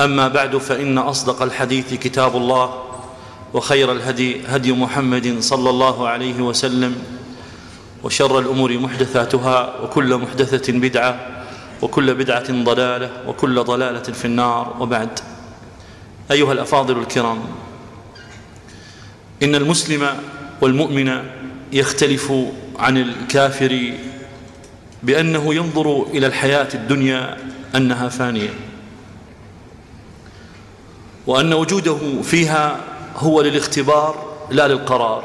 أما بعد فإن أصدق الحديث كتاب الله وخير الهدي هدي محمد صلى الله عليه وسلم وشر الأمور محدثاتها وكل محدثة بدعة وكل بدعة ضلالة وكل ضلالة في النار وبعد. أيها الأفاضل الكرام إن المسلم والمؤمن يختلف عن الكافر بأنه ينظر إلى الحياة الدنيا أنها فانية. وأن وجوده فيها هو للاختبار لا للقرار.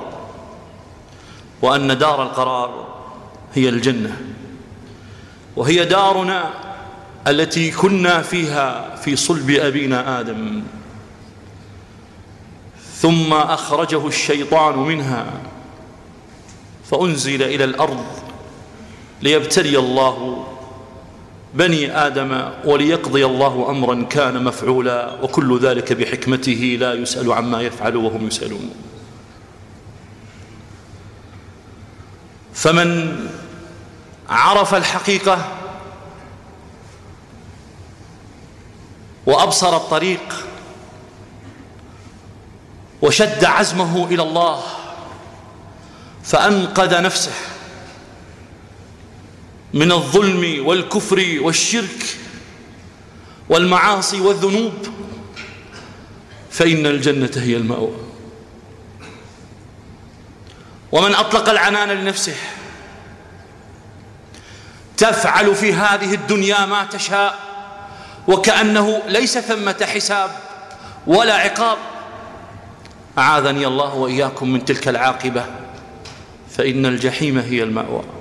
وأن دار القرار هي الجنة. وهي دارنا التي كنا فيها في صلب أبينا آدم. ثم أخرجه الشيطان منها فأنزل إلى الأرض ليبتلي الله بني آدم وليقضي الله أمرا كان مفعولا وكل ذلك بحكمته لا يسأل عما يفعل وهم يسألون. فمن عرف الحقيقة وأبصر الطريق وشد عزمه إلى الله فأنقذ نفسه. من الظلم والكفر والشرك والمعاصي والذنوب فإن الجنة هي المأوى. ومن أطلق العنان لنفسه تفعل في هذه الدنيا ما تشاء وكأنه ليس ثمة حساب ولا عقاب. أعاذني الله وإياكم من تلك العاقبة فإن الجحيم هي المأوى.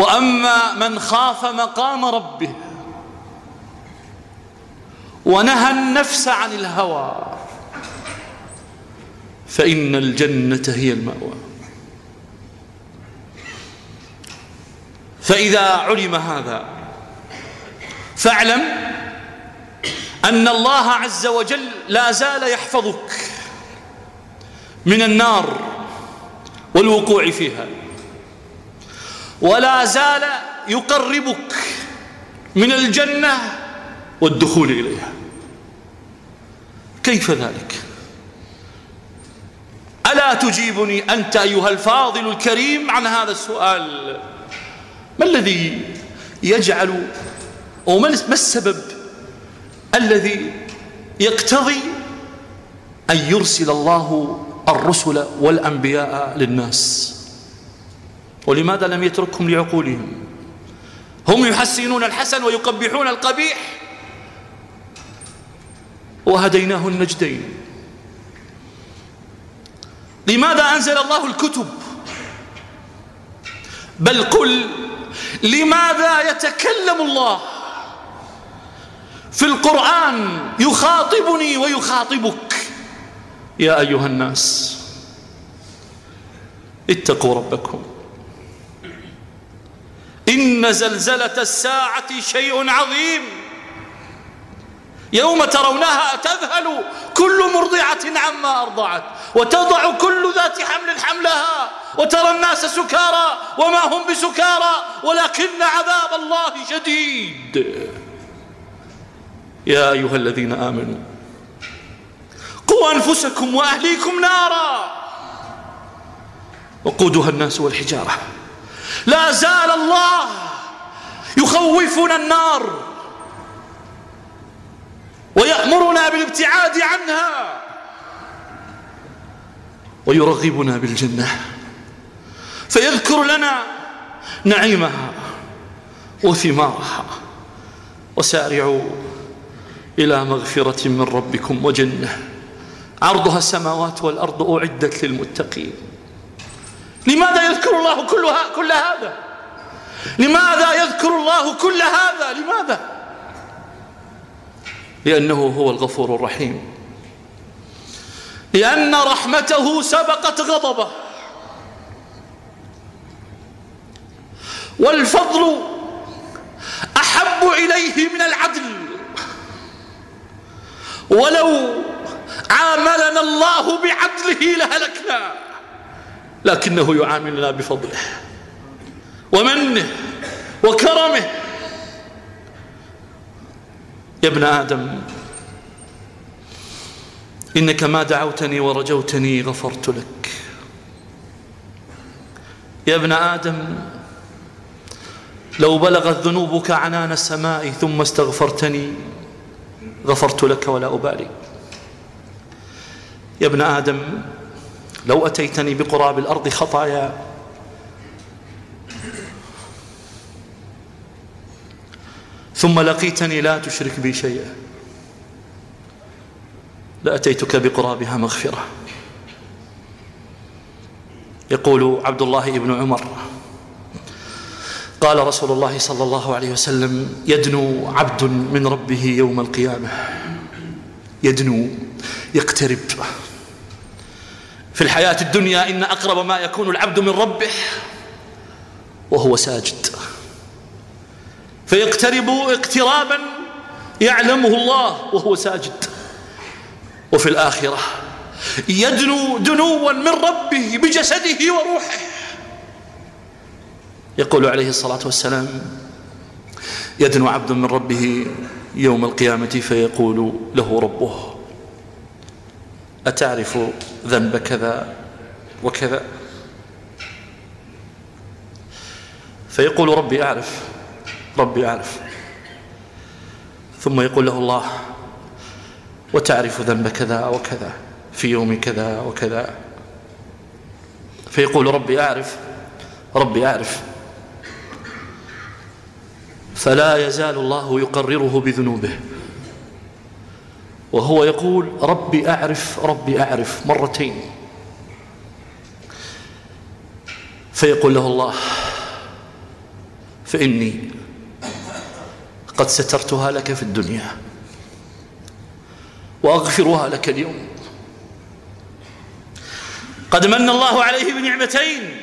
وأما من خاف مقام ربه ونهى النفس عن الهوى فإن الجنة هي المأوى. فإذا علم هذا فاعلم أن الله عز وجل لا زال يحفظك من النار والوقوع فيها. ولا زال يقربك من الجنة والدخول إليها. كيف ذلك؟ ألا تجيبني أنت أيها الفاضل الكريم عن هذا السؤال؟ ما الذي يجعل أو ما السبب الذي يقتضي أن يرسل الله الرسل والأنبياء للناس؟ ولماذا لم يتركهم لعقولهم؟ هم يحسنون الحسن ويقبحون القبيح. وهديناه النجدين. لماذا أنزل الله الكتب؟ بل قل لماذا يتكلم الله؟ في القرآن يخاطبني ويخاطبك. يا أيها الناس اتقوا ربكم. إن زلزلة الساعة شيء عظيم. يوم ترونها تذهل كل مرضعة عما أرضعت وتضع كل ذات حمل حملها وترى الناس سكارى وما هم بسكارى ولكن عذاب الله شديد. يا أيها الذين آمنوا قوا أنفسكم وأهليكم نارا وقودها الناس والحجارة. لا زال الله يخوفنا النار ويأمرنا بالابتعاد عنها ويرغبنا بالجنة فيذكر لنا نعيمها وثمارها وسارعوا إلى مغفرة من ربكم وجنة عرضها السماوات والأرض أعدت للمتقين لماذا يذكر الله كلها كل هذا؟ لماذا يذكر الله كل هذا؟ لماذا؟ لأنه هو الغفور الرحيم. لأن رحمته سبقت غضبه. والفضل أحب إليه من العدل. ولو عاملنا الله بعدله لهلكنا. لكنه يعاملنا بفضله ومنه وكرمه. يا ابن آدم إنك ما دعوتني ورجوتني غفرت لك. يا ابن آدم لو بلغت ذنوبك عنان السماء ثم استغفرتني غفرت لك ولا أبالي. يا ابن آدم لو أتيتني بقراب الأرض خطايا. ثم لقيتني لا تشرك بي شيئا. لأتيتك بقرابها مغفرة. يقول عبد الله بن عمر قال رسول الله صلى الله عليه وسلم يدنو عبد من ربه يوم القيامة. يدنو يقترب. في الحياة الدنيا إن أقرب ما يكون العبد من ربه وهو ساجد. فيقترب اقترابا يعلمه الله وهو ساجد. وفي الآخرة يدنو دنوا من ربه بجسده وروحه. يقول عليه الصلاة والسلام يدنو عبد من ربه يوم القيامة فيقول له ربه أتعرف ذنب كذا وكذا؟ فيقول ربي أعرف ربي أعرف. ثم يقول له الله وتعرف ذنب كذا وكذا في يوم كذا وكذا. فيقول ربي أعرف ربي أعرف. فلا يزال الله يقرره بذنوبه. وهو يقول ربي أعرف ربي أعرف مرتين. فيقول له الله فإني قد سترتها لك في الدنيا وأغفرها لك اليوم. قد من الله عليه بنعمتين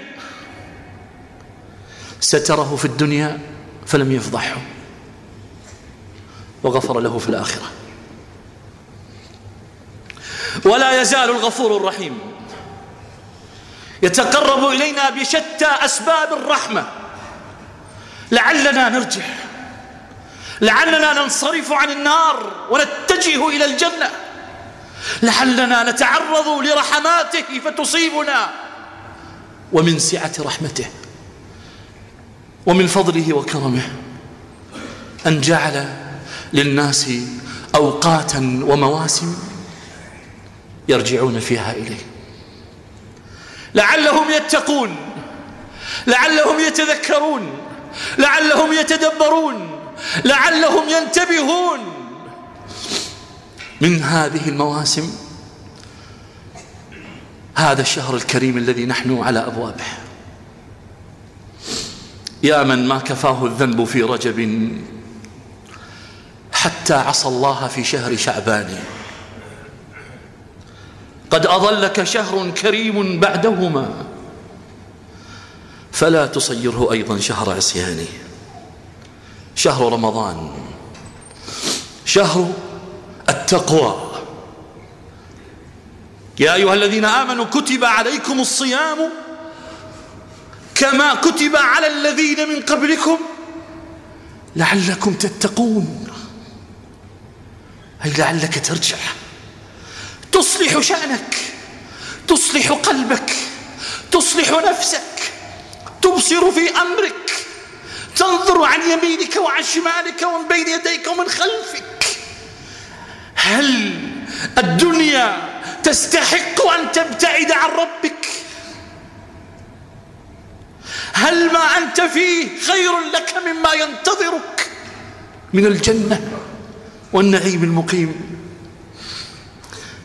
ستره في الدنيا فلم يفضحه وغفر له في الآخرة. ولا يزال الغفور الرحيم. يتقرب إلينا بشتى أسباب الرحمة. لعلنا نرجع. لعلنا ننصرف عن النار ونتجه إلى الجنة. لعلنا نتعرض لرحماته فتصيبنا. ومن سعة رحمته ومن فضله وكرمه أن جعل للناس أوقاتا ومواسم يرجعون فيها إليه. لعلهم يتقون لعلهم يتذكرون لعلهم يتدبرون لعلهم ينتبهون. من هذه المواسم هذا الشهر الكريم الذي نحن على أبوابه. يا من ما كفاه الذنب في رجب حتى عصى الله في شهر شعبان. قد أظلك شهر كريم بعدهما. فلا تصيره أيضا شهر عصيان شهر رمضان. شهر التقوى. يا أيها الذين آمنوا كتب عليكم الصيام كما كتب على الذين من قبلكم لعلكم تتقون. أي لعلك ترجع. تصلح شأنك تصلح قلبك تصلح نفسك تبصر في أمرك تنظر عن يمينك وعن شمالك ومن بين يديك ومن خلفك. هل الدنيا تستحق أن تبتعد عن ربك؟ هل ما أنت فيه خير لك مما ينتظرك من الجنة والنعيم المقيم؟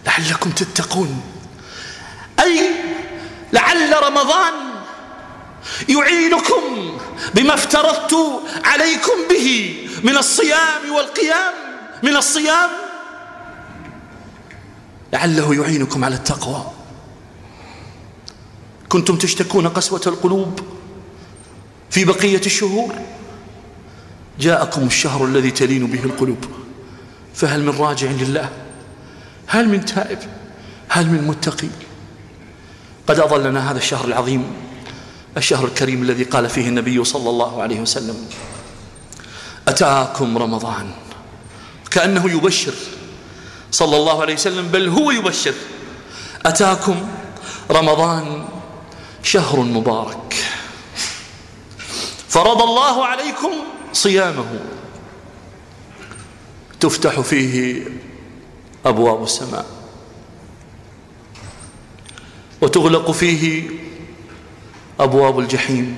لعلكم تتقون. أي لعل رمضان يعينكم بما افترضت عليكم به من الصيام والقيام من الصيام. لعله يعينكم على التقوى. كنتم تشتكون قسوة القلوب في بقية الشهور. جاءكم الشهر الذي تلين به القلوب فهل من راجع لله؟ هل من تائب؟ هل من متقي؟ قد أظلنا هذا الشهر العظيم الشهر الكريم الذي قال فيه النبي صلى الله عليه وسلم أتاكم رمضان. كأنه يبشر. صلى الله عليه وسلم بل هو يبشر. أتاكم رمضان شهر مبارك. فرض الله عليكم صيامه. تفتح فيه أبواب السماء. وتغلق فيه أبواب الجحيم.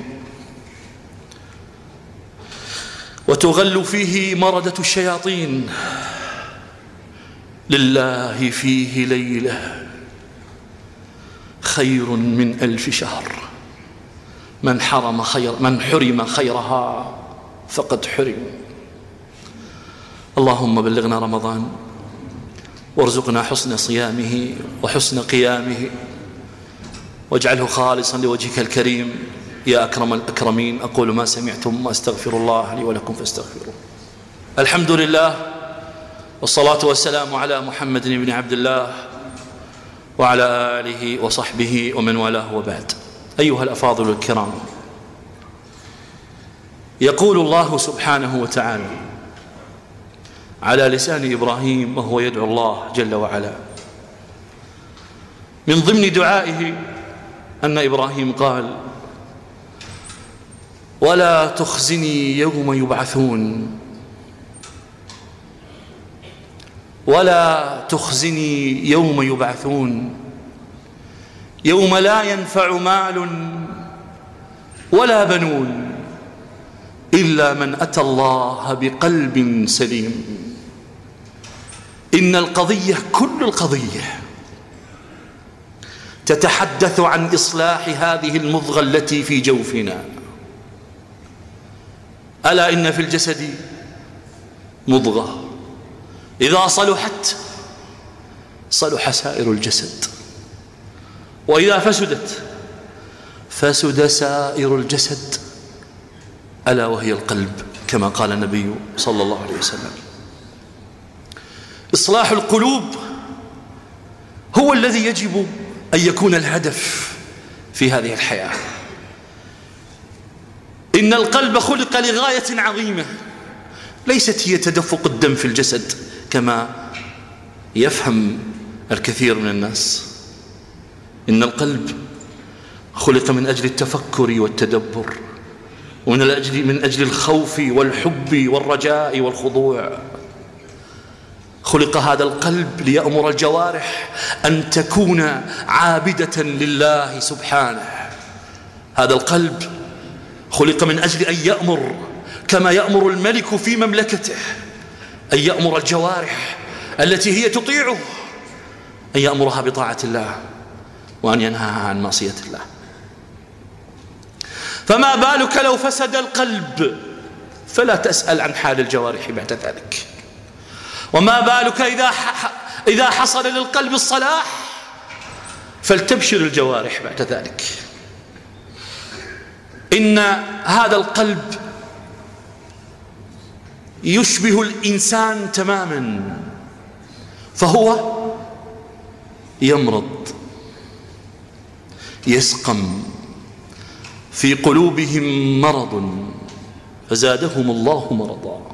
وتغل فيه مردة الشياطين. لله فيه ليلة. خير من ألف شهر. من حرم خير من حرم خيرها فقد حرم. اللهم بلغنا رمضان. وارزقنا حسن صيامه وحسن قيامه. واجعله خالصا لوجهك الكريم. يا أكرم الأكرمين أقول ما سمعتم وأستغفر الله لي ولكم فاستغفروه. الحمد لله والصلاة والسلام على محمد بن عبد الله وعلى آله وصحبه ومن والاه وبعد. أيها الأفاضل الكرام يقول الله سبحانه وتعالى على لسان إبراهيم وهو يدعو الله جل وعلا. من ضمن دعائه أن إبراهيم قال ولا تخزني يوم يبعثون. ولا تخزني يوم يبعثون. يوم لا ينفع مال ولا بنون إلا من أتى الله بقلب سليم. إن القضية كل القضية. تتحدث عن إصلاح هذه المضغة التي في جوفنا. ألا إن في الجسد مضغة. إذا صلحت صلح سائر الجسد. وإذا فسدت فسد سائر الجسد. ألا وهي القلب كما قال النبي صلى الله عليه وسلم. إصلاح القلوب هو الذي يجب أن يكون الهدف في هذه الحياة. إن القلب خلق لغاية عظيمة ليست هي تدفق الدم في الجسد كما يفهم الكثير من الناس. إن القلب خلق من أجل التفكر والتدبر ومن أجل من أجل الخوف والحب والرجاء والخضوع. خلق هذا القلب ليأمر الجوارح أن تكون عابدة لله سبحانه. هذا القلب خلق من أجل أن يأمر كما يأمر الملك في مملكته أن يأمر الجوارح التي هي تطيعه أن يأمرها بطاعة الله وأن ينهاها عن معصية الله. فما بالك لو فسد القلب؟ فلا تسأل عن حال الجوارح بعد ذلك. وما بالك إذا إذا حصل للقلب الصلاح؟ فلتبشر الجوارح بعد ذلك. إن هذا القلب يشبه الإنسان تماما فهو يمرض يسقم في قلوبهم مرض فزادهم الله مرضا.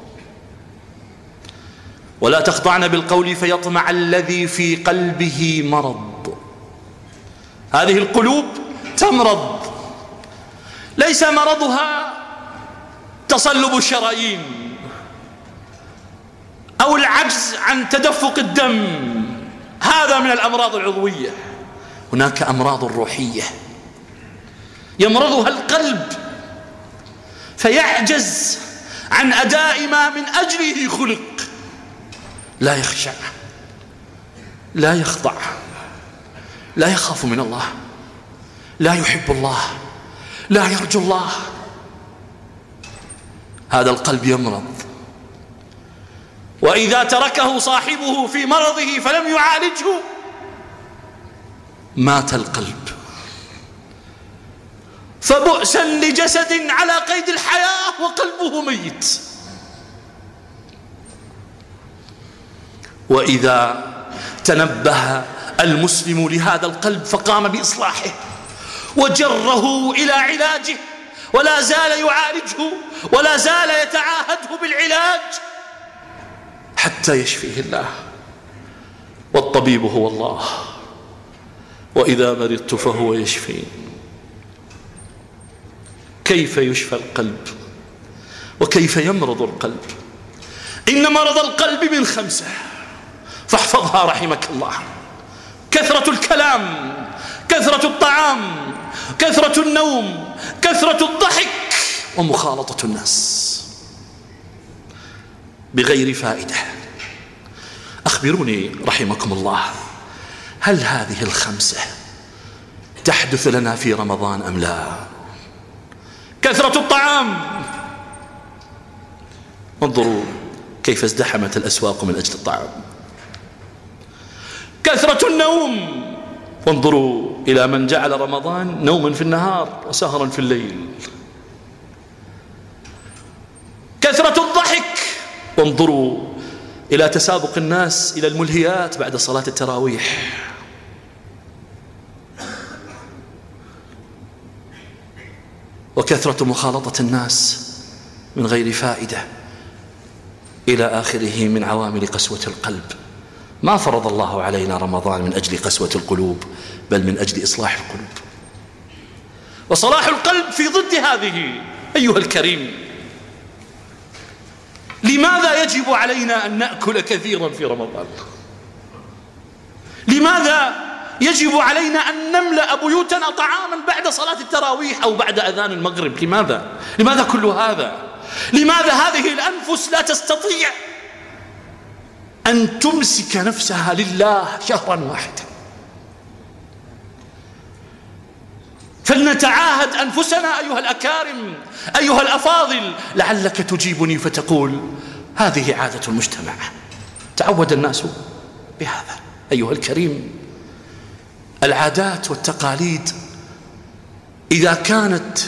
ولا تخضعن بالقول فيطمع الذي في قلبه مرض. هذه القلوب تمرض. ليس مرضها تصلب الشرايين أو العجز عن تدفق الدم. هذا من الأمراض العضوية. هناك أمراض روحية يمرضها القلب فيعجز عن أداء ما من أجله خلق. لا يخشع لا يخضع لا يخاف من الله لا يحب الله لا يرجو الله. هذا القلب يمرض. وإذا تركه صاحبه في مرضه فلم يعالجه مات القلب. فبؤسا لجسد على قيد الحياة وقلبه ميت. وإذا تنبه المسلم لهذا القلب فقام بإصلاحه وجره إلى علاجه ولا زال يعالجه ولا زال يتعاهده بالعلاج حتى يشفيه الله. والطبيب هو الله. وإذا مرضت فهو يشفين. كيف يشفى القلب؟ وكيف يمرض القلب؟ إن مرض القلب من خمسة. فاحفظها رحمك الله. كثرة الكلام كثرة الطعام كثرة النوم كثرة الضحك ومخالطة الناس. بغير فائدة. أخبروني رحمكم الله هل هذه الخمسة تحدث لنا في رمضان أم لا؟ كثرة الطعام. انظروا كيف ازدحمت الأسواق من أجل الطعام. كثرة النوم. وانظروا إلى من جعل رمضان نوما في النهار وسهرا في الليل. كثرة الضحك. وانظروا إلى تسابق الناس إلى الملهيات بعد صلاة التراويح. وكثرة مخالطة الناس من غير فائدة إلى آخره من عوامل قسوة القلب. ما فرض الله علينا رمضان من أجل قسوة القلوب بل من أجل إصلاح القلوب وصلاح القلب في ضد هذه أيها الكريم لماذا يجب علينا أن نأكل كثيرا في رمضان لماذا يجب علينا أن نملأ بيوتنا طعاما بعد صلاة التراويح أو بعد أذان المغرب لماذا؟ لماذا كل هذا؟ لماذا هذه الأنفس لا تستطيع أن تمسك نفسها لله شهرا واحدا. فلنتعاهد أنفسنا أيها الأكارم أيها الأفاضل لعلك تجيبني فتقول هذه عادة المجتمع. تعود الناس بهذا أيها الكريم. العادات والتقاليد إذا كانت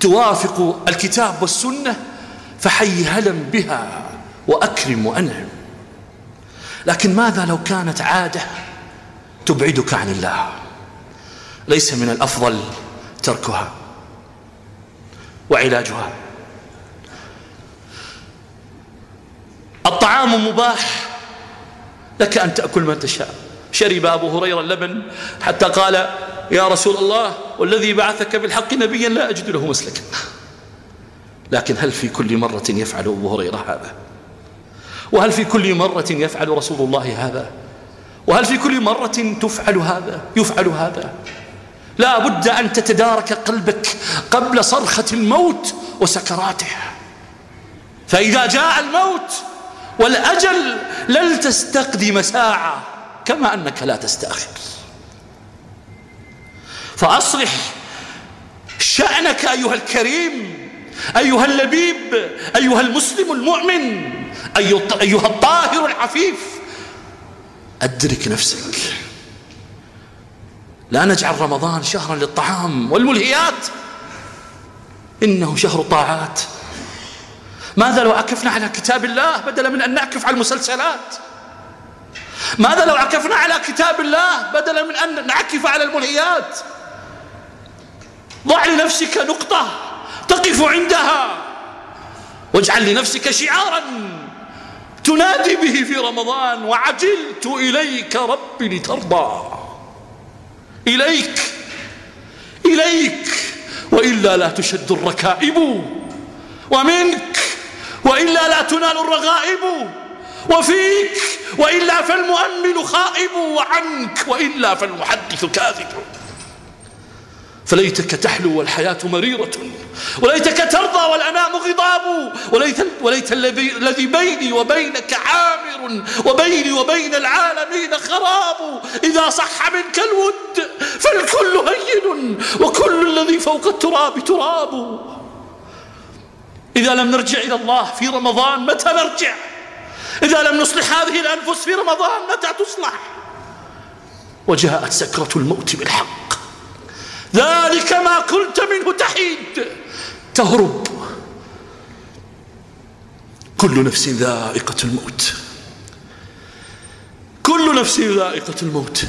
توافق الكتاب والسنة فحي هلا بها وأكرم وأنعم. لكن ماذا لو كانت عادة تبعدك عن الله؟ ليس من الأفضل تركها وعلاجها. الطعام مباح. لك أن تأكل ما تشاء. شرب أبو هريرة اللبن حتى قال يا رسول الله والذي بعثك بالحق نبيا لا أجد له مسلكا. لكن هل في كل مرة يفعل أبو هريرة هذا؟ وهل في كل مرة يفعل رسول الله هذا؟ وهل في كل مرة تفعل هذا؟ يفعل هذا. لا بد أن تتدارك قلبك قبل صرخة الموت وسكراته. فإذا جاء الموت والأجل لن تستقدم ساعة كما أنك لا تستأخر. فأصلح شأنك أيها الكريم أيها اللبيب أيها المسلم المؤمن. أيها الطاهر العفيف. أدرك نفسك. لا نجعل رمضان شهرا للطعام والملهيات. إنه شهر طاعات ماذا لو عكفنا على كتاب الله بدلا من أن نعكف على المسلسلات؟ ماذا لو عكفنا على كتاب الله بدلا من أن نعكف على الملهيات؟ ضع لنفسك نقطة تقف عندها واجعل لنفسك شعارا. تنادي به في رمضان وعجلت إليك ربي لترضى. إليك إليك وإلا لا تشد الركائب ومنك وإلا لا تنال الرغائب وفيك وإلا فالمؤمل خائب وعنك وإلا فالمحدث كاذب. فليتك تحلو والحياة مريرة وليتك ترضى والأنام غضاب وليت, وليت الذي بيني وبينك عامر وبيني وبين العالمين خراب. إذا صح منك الود فالكل هين وكل الذي فوق التراب تراب. إذا لم نرجع إلى الله في رمضان متى نرجع؟ إذا لم نصلح هذه الأنفس في رمضان متى تصلح؟ وجاءت سكرة الموت بالحق. ذلك ما كنت منه تحيد. تهرب. كل نفس ذائقة الموت. كل نفس ذائقة الموت.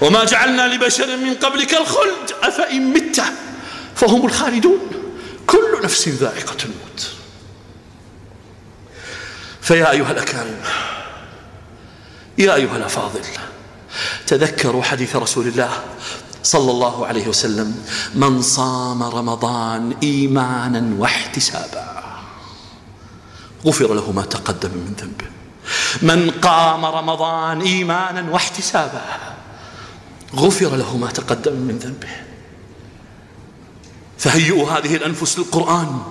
وما جعلنا لبشر من قبلك الخلد. أفإن مت فهم الخالدون. كل نفس ذائقة الموت. فيا أيها الأكارم يا أيها الأفاضل تذكروا حديث رسول الله صلى الله عليه وسلم من صام رمضان إيمانا واحتسابا. غفر له ما تقدم من ذنبه من قام رمضان إيمانا واحتسابا. غفر له ما تقدم من ذنبه. فهيئوا هذه الأنفس للقرآن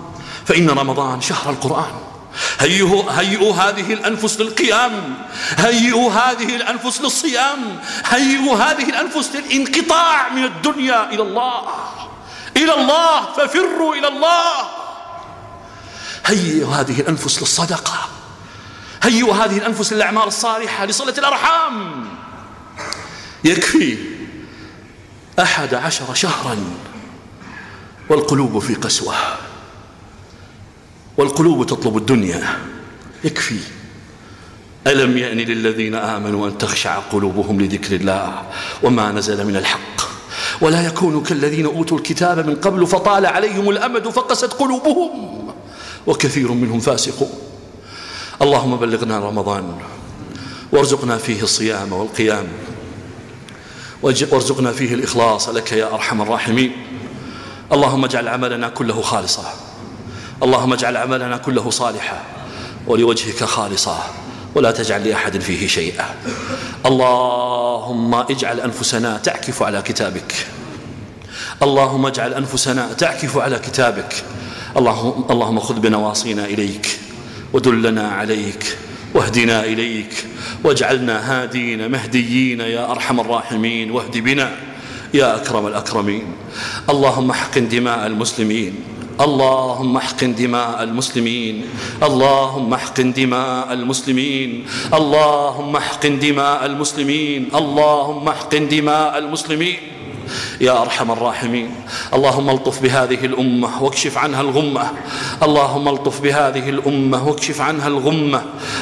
فإن رمضان شهر القرآن. هيئوا, هيئوا هذه الأنفس للقيام. هيئوا هذه الأنفس للصيام. هيئوا هذه الأنفس للانقطاع من الدنيا إلى الله. إلى الله ففروا إلى الله. هيئوا هذه الأنفس للصدقة. هيئوا هذه الأنفس للأعمال الصالحة لصلة الأرحام. يكفي أحد عشر شهرا والقلوب في قسوة. والقلوب تطلب الدنيا. يكفي. ألم يأن للذين آمنوا أن تخشع قلوبهم لذكر الله وما نزل من الحق؟ ولا يكونوا كالذين أوتوا الكتاب من قبل فطال عليهم الأمد فقست قلوبهم وكثير منهم فاسقون. اللهم بلغنا رمضان وارزقنا فيه الصيام والقيام وارزقنا فيه الإخلاص لك يا أرحم الراحمين. اللهم اجعل عملنا كله خالصا. اللهم اجعل عملنا كله صالحا ولوجهك خالصا ولا تجعل لأحد فيه شيئا. اللهم اجعل أنفسنا تعكف على كتابك. اللهم اجعل أنفسنا تعكف على كتابك. اللهم, اللهم خذ بنواصينا إليك ودلنا عليك واهدنا إليك واجعلنا هادين مهديين يا أرحم الراحمين واهد بنا يا أكرم الأكرمين. اللهم احقن دماء المسلمين. اللهم احقن دماء المسلمين. اللهم احقن دماء المسلمين. اللهم احقن دماء المسلمين. اللهم احقن دماء المسلمين. يا أرحم الراحمين. اللهم ألطف بهذه الأمة واكشف عنها الغمة. اللهم ألطف بهذه الأمة واكشف عنها الغمة.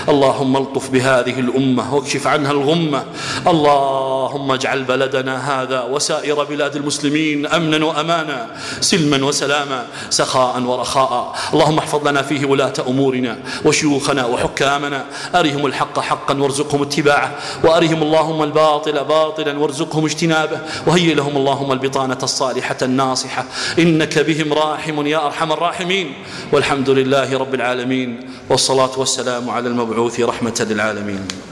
اللهم ألطف بهذه الأمة واكشف عنها الغمة. اللهم اجعل بلدنا هذا وسائر بلاد المسلمين أمنا وأمانا سلما وسلاما سخاء ورخاء. اللهم احفظ لنا فيه ولاة أمورنا وشيوخنا وحكامنا. أرهم الحق حقا وارزقهم اتباعه. وأرهم اللهم الباطل باطلا وارزقهم اجتنابه. وهيئ لهم اللهم البطانة الصالحة الناصحة. إنك بهم راحم يا أرحم الراحمين. والحمد لله رب العالمين. والصلاة والسلام على المبعوث رحمة للعالمين.